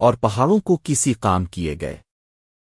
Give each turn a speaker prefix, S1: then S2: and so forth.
S1: اور پہاڑوں کو کسی کام کیے گئے۔